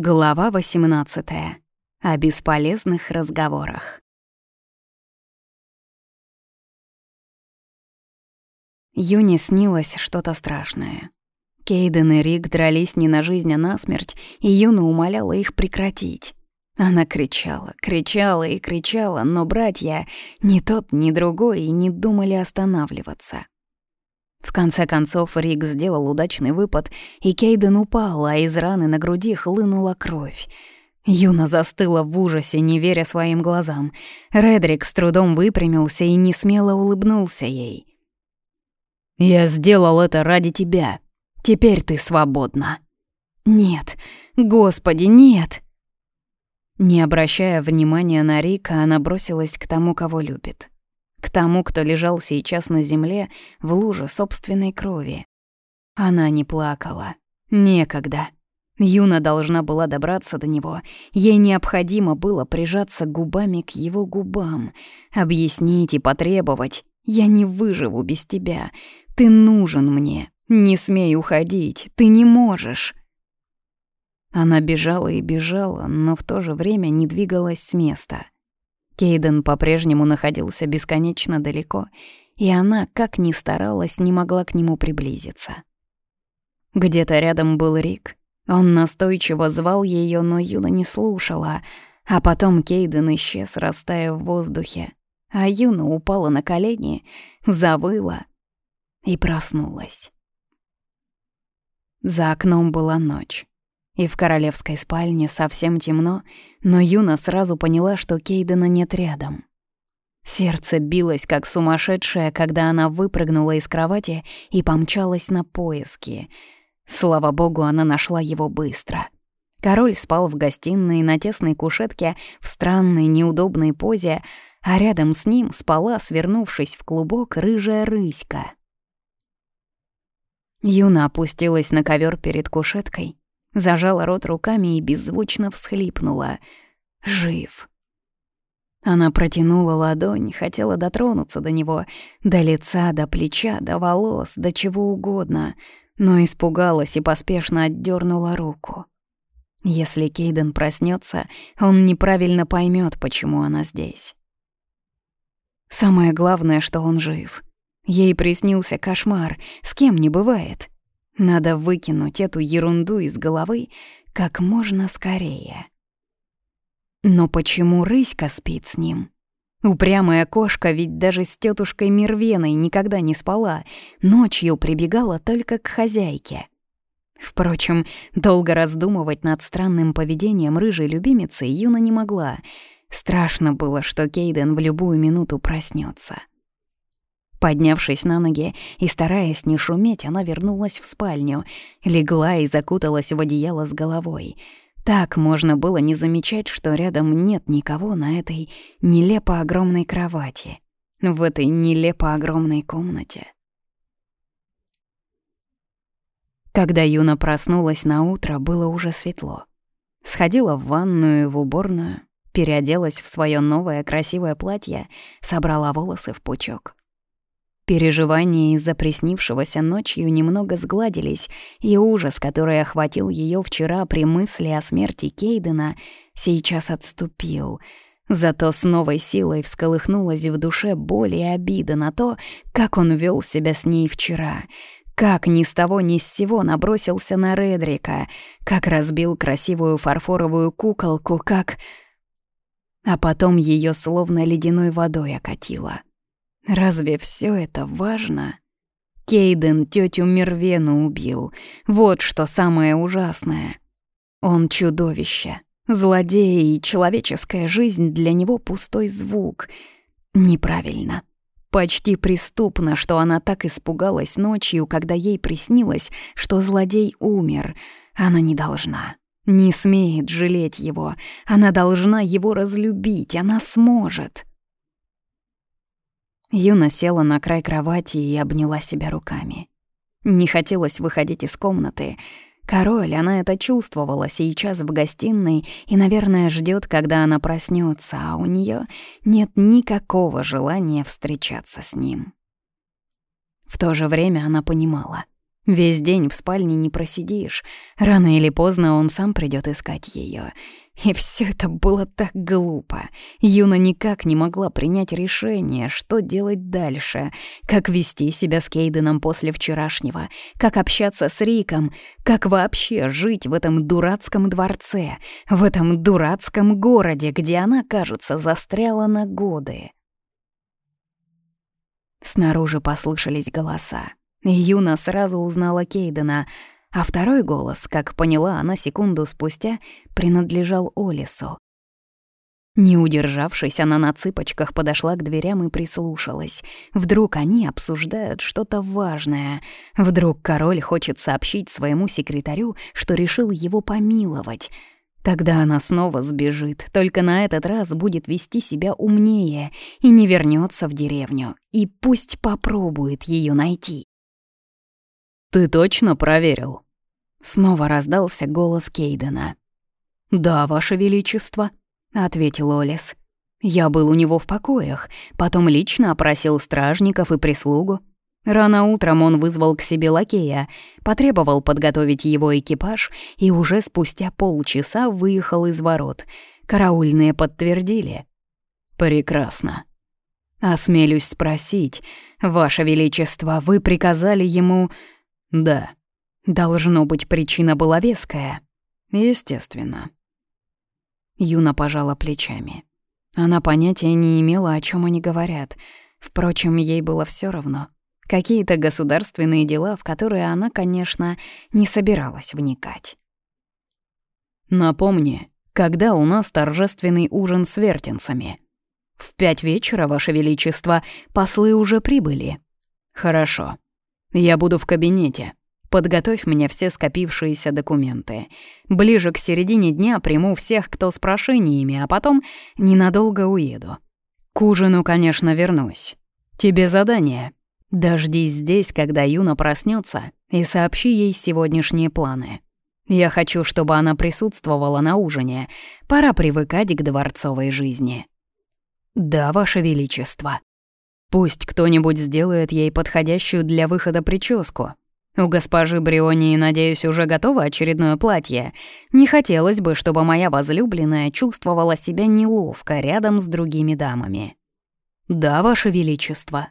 Глава 18. О бесполезных разговорах. Юне снилось что-то страшное. Кейден и Рик дрались не на жизнь, а на смерть, и Юна умоляла их прекратить. Она кричала, кричала и кричала, но братья, ни тот, ни другой, не думали останавливаться. В конце концов Рик сделал удачный выпад, и Кейден упал, а из раны на груди хлынула кровь. Юна застыла в ужасе, не веря своим глазам. Редрик с трудом выпрямился и несмело улыбнулся ей. «Я сделал это ради тебя. Теперь ты свободна». «Нет, господи, нет!» Не обращая внимания на Рика, она бросилась к тому, кого любит к тому, кто лежал сейчас на земле в луже собственной крови. Она не плакала. Некогда. Юна должна была добраться до него. Ей необходимо было прижаться губами к его губам, объяснить и потребовать. «Я не выживу без тебя. Ты нужен мне. Не смей уходить. Ты не можешь». Она бежала и бежала, но в то же время не двигалась с места — Кейден по-прежнему находился бесконечно далеко, и она, как ни старалась, не могла к нему приблизиться. Где-то рядом был Рик. Он настойчиво звал ее, но Юна не слушала, а потом Кейден исчез, растая в воздухе, а Юна упала на колени, завыла и проснулась. За окном была ночь и в королевской спальне совсем темно, но Юна сразу поняла, что Кейдена нет рядом. Сердце билось как сумасшедшее, когда она выпрыгнула из кровати и помчалась на поиски. Слава богу, она нашла его быстро. Король спал в гостиной на тесной кушетке в странной неудобной позе, а рядом с ним спала, свернувшись в клубок, рыжая рыська. Юна опустилась на ковер перед кушеткой зажала рот руками и беззвучно всхлипнула. «Жив». Она протянула ладонь, хотела дотронуться до него, до лица, до плеча, до волос, до чего угодно, но испугалась и поспешно отдернула руку. Если Кейден проснется, он неправильно поймет, почему она здесь. Самое главное, что он жив. Ей приснился кошмар, с кем не бывает. Надо выкинуть эту ерунду из головы как можно скорее. Но почему рыська спит с ним? Упрямая кошка ведь даже с тетушкой Мирвеной никогда не спала, ночью прибегала только к хозяйке. Впрочем, долго раздумывать над странным поведением рыжей любимицы Юна не могла. Страшно было, что Кейден в любую минуту проснется. Поднявшись на ноги и стараясь не шуметь, она вернулась в спальню, легла и закуталась в одеяло с головой. Так можно было не замечать, что рядом нет никого на этой нелепо огромной кровати, в этой нелепо огромной комнате. Когда Юна проснулась на утро, было уже светло. Сходила в ванную и в уборную, переоделась в свое новое красивое платье, собрала волосы в пучок. Переживания из-за приснившегося ночью немного сгладились, и ужас, который охватил ее вчера при мысли о смерти Кейдена, сейчас отступил. Зато с новой силой всколыхнулась в душе боль и обида на то, как он вел себя с ней вчера, как ни с того ни с сего набросился на Редрика, как разбил красивую фарфоровую куколку, как... А потом ее словно ледяной водой окатило — Разве все это важно? Кейден тетю Мервену убил. Вот что самое ужасное. Он чудовище, злодей, и человеческая жизнь для него пустой звук. Неправильно. Почти преступно, что она так испугалась ночью, когда ей приснилось, что злодей умер. Она не должна. Не смеет жалеть его. Она должна его разлюбить. Она сможет. Юна села на край кровати и обняла себя руками. Не хотелось выходить из комнаты. Король, она это чувствовала сейчас в гостиной и, наверное, ждет, когда она проснется, а у нее нет никакого желания встречаться с ним. В то же время она понимала. Весь день в спальне не просидишь. Рано или поздно он сам придет искать ее. И все это было так глупо. Юна никак не могла принять решение, что делать дальше, как вести себя с Кейденом после вчерашнего, как общаться с Риком, как вообще жить в этом дурацком дворце, в этом дурацком городе, где она, кажется, застряла на годы. Снаружи послышались голоса. Юна сразу узнала Кейдена — а второй голос, как поняла она секунду спустя, принадлежал Олису. Не удержавшись, она на цыпочках подошла к дверям и прислушалась. Вдруг они обсуждают что-то важное. Вдруг король хочет сообщить своему секретарю, что решил его помиловать. Тогда она снова сбежит, только на этот раз будет вести себя умнее и не вернется в деревню. И пусть попробует ее найти. «Ты точно проверил?» Снова раздался голос Кейдена. «Да, Ваше Величество», — ответил Олес. «Я был у него в покоях, потом лично опросил стражников и прислугу. Рано утром он вызвал к себе лакея, потребовал подготовить его экипаж и уже спустя полчаса выехал из ворот. Караульные подтвердили. «Прекрасно. Осмелюсь спросить, Ваше Величество, вы приказали ему...» Да. Должно быть, причина была веская. Естественно. Юна пожала плечами. Она понятия не имела, о чем они говорят. Впрочем, ей было все равно. Какие-то государственные дела, в которые она, конечно, не собиралась вникать. «Напомни, когда у нас торжественный ужин с вертенцами?» «В пять вечера, Ваше Величество, послы уже прибыли». «Хорошо. Я буду в кабинете. Подготовь мне все скопившиеся документы. Ближе к середине дня приму всех, кто с прошениями, а потом ненадолго уеду. К ужину, конечно, вернусь. Тебе задание. Дождись здесь, когда Юна проснется, и сообщи ей сегодняшние планы. Я хочу, чтобы она присутствовала на ужине. Пора привыкать к дворцовой жизни. Да, Ваше Величество. Пусть кто-нибудь сделает ей подходящую для выхода прическу. У госпожи Брионии, надеюсь, уже готово очередное платье. Не хотелось бы, чтобы моя возлюбленная чувствовала себя неловко рядом с другими дамами. Да, ваше величество.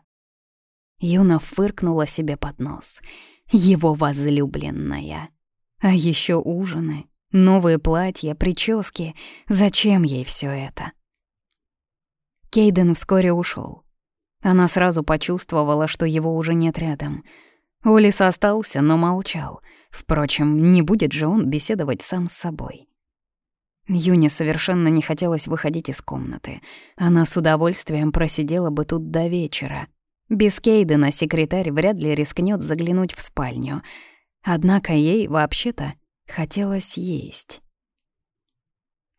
Юна фыркнула себе под нос. Его возлюбленная. А еще ужины, новые платья, прически. Зачем ей все это? Кейден вскоре ушел. Она сразу почувствовала, что его уже нет рядом. Улис остался, но молчал. Впрочем, не будет же он беседовать сам с собой. Юне совершенно не хотелось выходить из комнаты. Она с удовольствием просидела бы тут до вечера. Без Кейдена секретарь вряд ли рискнет заглянуть в спальню. Однако ей, вообще-то, хотелось есть.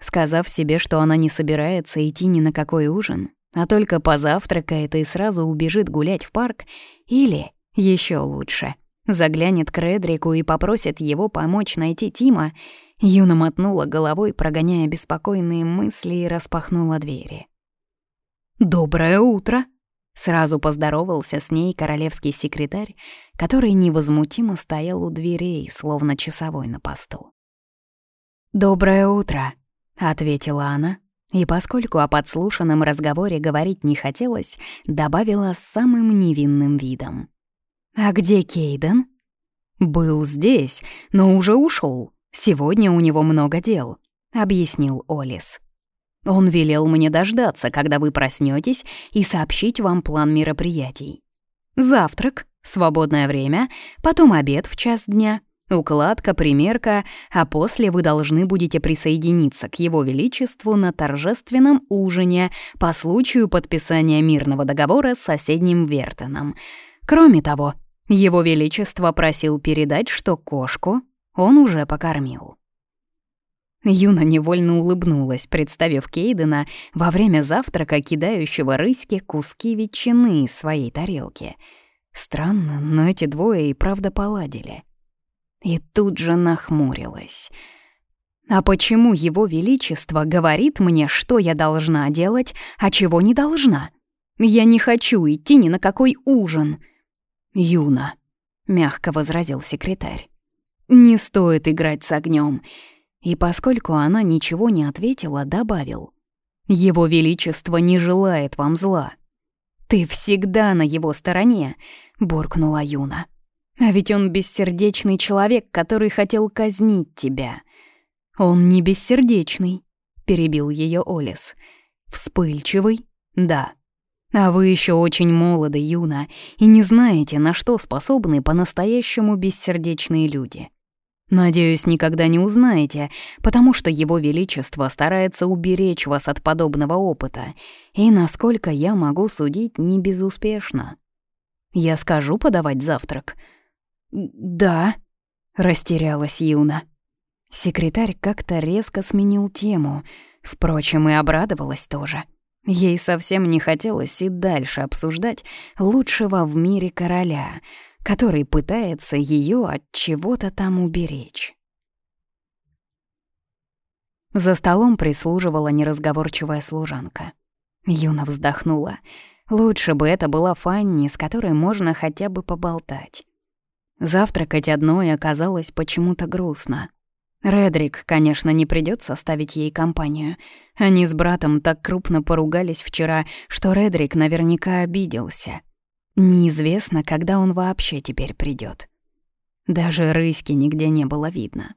Сказав себе, что она не собирается идти ни на какой ужин, а только позавтракает и сразу убежит гулять в парк, или, еще лучше, заглянет к Редрику и попросит его помочь найти Тима, Юна мотнула головой, прогоняя беспокойные мысли и распахнула двери. «Доброе утро!» Сразу поздоровался с ней королевский секретарь, который невозмутимо стоял у дверей, словно часовой на посту. «Доброе утро», — ответила она, и поскольку о подслушанном разговоре говорить не хотелось, добавила самым невинным видом. «А где Кейден?» «Был здесь, но уже ушел. Сегодня у него много дел», — объяснил Олис. «Он велел мне дождаться, когда вы проснетесь, и сообщить вам план мероприятий. Завтрак, свободное время, потом обед в час дня, Укладка, примерка, а после вы должны будете присоединиться к Его Величеству на торжественном ужине по случаю подписания мирного договора с соседним Вертоном. Кроме того, Его Величество просил передать, что кошку он уже покормил. Юна невольно улыбнулась, представив Кейдена во время завтрака, кидающего рыське куски ветчины из своей тарелки. Странно, но эти двое и правда поладили. И тут же нахмурилась. «А почему Его Величество говорит мне, что я должна делать, а чего не должна? Я не хочу идти ни на какой ужин». «Юна, мягко возразил секретарь. «Не стоит играть с огнем. И поскольку она ничего не ответила, добавил. «Его Величество не желает вам зла». «Ты всегда на его стороне», — буркнула Юна. «А ведь он бессердечный человек, который хотел казнить тебя». «Он не бессердечный», — перебил ее Олес. «Вспыльчивый? Да. А вы еще очень молоды, Юна, и не знаете, на что способны по-настоящему бессердечные люди. Надеюсь, никогда не узнаете, потому что Его Величество старается уберечь вас от подобного опыта, и, насколько я могу судить, не безуспешно. Я скажу подавать завтрак? Да, растерялась Юна. Секретарь как-то резко сменил тему, впрочем, и обрадовалась тоже. Ей совсем не хотелось и дальше обсуждать лучшего в мире короля — который пытается ее от чего-то там уберечь. За столом прислуживала неразговорчивая служанка. Юна вздохнула. Лучше бы это была Фанни, с которой можно хотя бы поболтать. Завтракать одной оказалось почему-то грустно. Редрик, конечно, не придётся ставить ей компанию. Они с братом так крупно поругались вчера, что Редрик наверняка обиделся. Неизвестно, когда он вообще теперь придет. Даже рыськи нигде не было видно.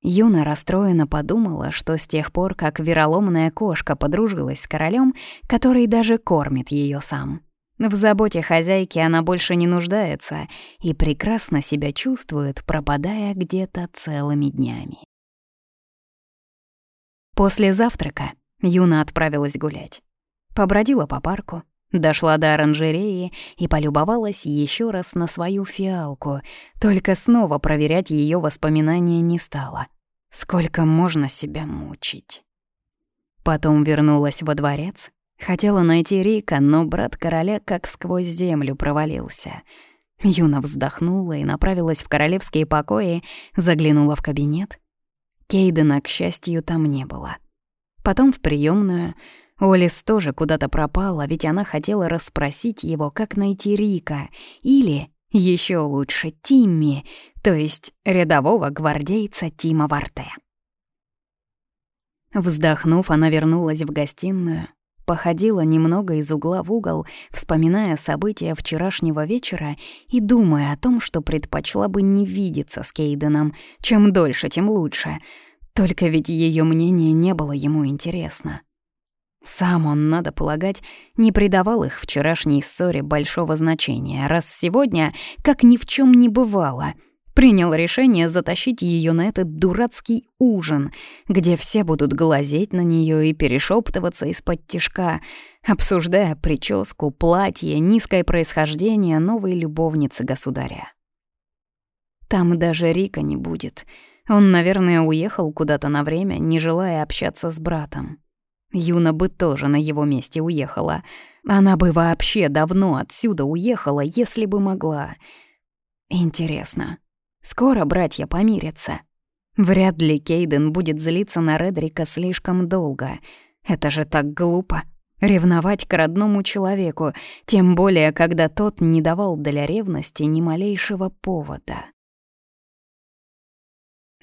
Юна расстроенно подумала, что с тех пор, как вероломная кошка подружилась с королем, который даже кормит ее сам. В заботе хозяйки она больше не нуждается и прекрасно себя чувствует, пропадая где-то целыми днями. После завтрака Юна отправилась гулять. Побродила по парку, Дошла до оранжереи и полюбовалась еще раз на свою фиалку, только снова проверять ее воспоминания не стала. Сколько можно себя мучить? Потом вернулась во дворец. Хотела найти Рика, но брат короля как сквозь землю провалился. Юна вздохнула и направилась в королевские покои, заглянула в кабинет. Кейдена, к счастью, там не было. Потом в приемную — Олис тоже куда-то пропала, ведь она хотела расспросить его, как найти Рика. Или, еще лучше, Тимми, то есть рядового гвардейца Тима Варте. Вздохнув, она вернулась в гостиную, походила немного из угла в угол, вспоминая события вчерашнего вечера и думая о том, что предпочла бы не видеться с Кейденом. Чем дольше, тем лучше. Только ведь ее мнение не было ему интересно. Сам он, надо полагать, не придавал их вчерашней ссоре большого значения, раз сегодня, как ни в чем не бывало, принял решение затащить ее на этот дурацкий ужин, где все будут глазеть на нее и перешептываться из-под тишка, обсуждая прическу, платье, низкое происхождение новой любовницы государя. Там даже Рика не будет. Он, наверное, уехал куда-то на время, не желая общаться с братом. Юна бы тоже на его месте уехала. Она бы вообще давно отсюда уехала, если бы могла. Интересно, скоро братья помирятся? Вряд ли Кейден будет злиться на Редрика слишком долго. Это же так глупо. Ревновать к родному человеку, тем более, когда тот не давал для ревности ни малейшего повода.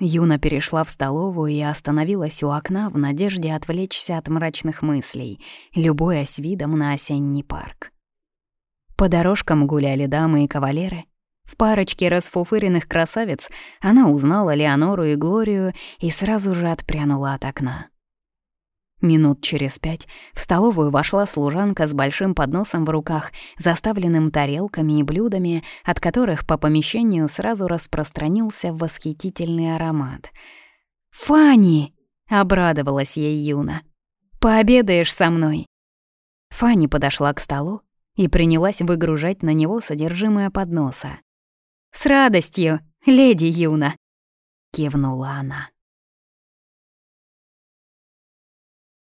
Юна перешла в столовую и остановилась у окна в надежде отвлечься от мрачных мыслей, любуясь видом на осенний парк. По дорожкам гуляли дамы и кавалеры. В парочке расфуфыренных красавиц она узнала Леонору и Глорию и сразу же отпрянула от окна. Минут через пять в столовую вошла служанка с большим подносом в руках, заставленным тарелками и блюдами, от которых по помещению сразу распространился восхитительный аромат. «Фанни!» — обрадовалась ей Юна. «Пообедаешь со мной?» Фанни подошла к столу и принялась выгружать на него содержимое подноса. «С радостью, леди Юна!» — кивнула она.